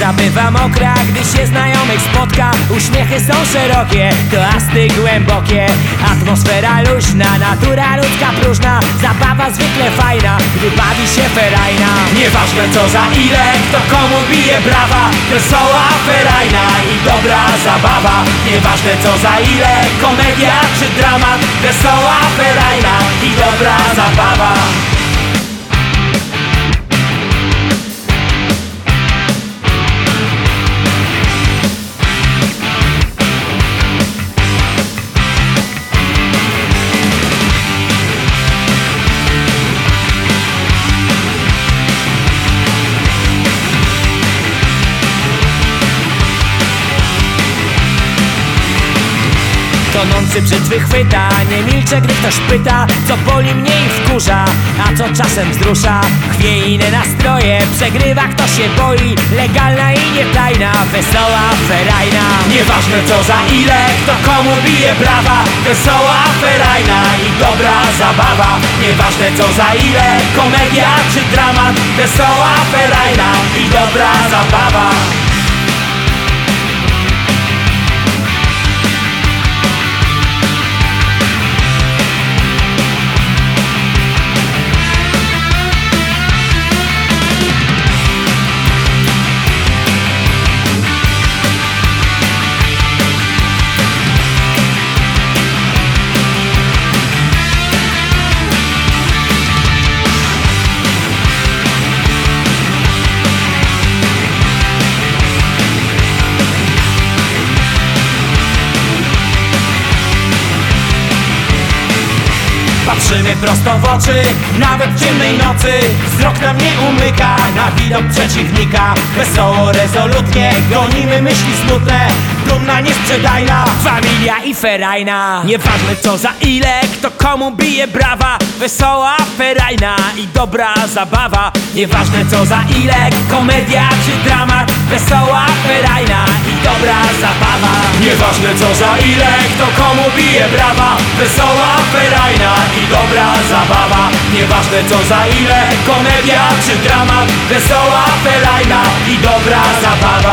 Zabywa mokra, gdy się znajomych spotka. Uśmiechy są szerokie, toasty głębokie. Atmosfera luźna, natura ludzka próżna. Zabawa zwykle fajna, gdy bawi się ferajna. Nieważne co za ile, kto komu bije brawa. Wesoła ferajna i dobra zabawa. Nieważne co za ile, komedia czy dramat. Wesoła ferajna i dobra zabawa Tonący brzytwy chwyta, nie milczę, gdy ktoś pyta Co boli mnie i wkurza, a co czasem wzrusza. Chwiejne nastroje, przegrywa kto się boi. Legalna i nietajna, wesoła ferajna. Nieważne co za ile, kto komu bije brawa. Wesoła ferajna i dobra zabawa. Nieważne co za ile, komedia czy dramat. Wesoła ferajna i dobra zabawa Patrzymy prosto w oczy, nawet w ciemnej nocy. Wzrok nam nie umyka na widok przeciwnika. Wesoło, rezolutnie gonimy myśli smutne. Dumna, niesprzedajna Familia i ferajna. Nieważne co za ile, kto komu bije brawa. Wesoła, ferajna i dobra zabawa. Nieważne co za ile, komedia czy dramat. Wesoła, ferajna i dobra zabawa. Nieważne co za ile, kto komu bije brawa. Wesoła, ferajna i dobra zabawa. Nieważne co za ile, komedia czy dramat. Wesoła, ferajna i dobra zabawa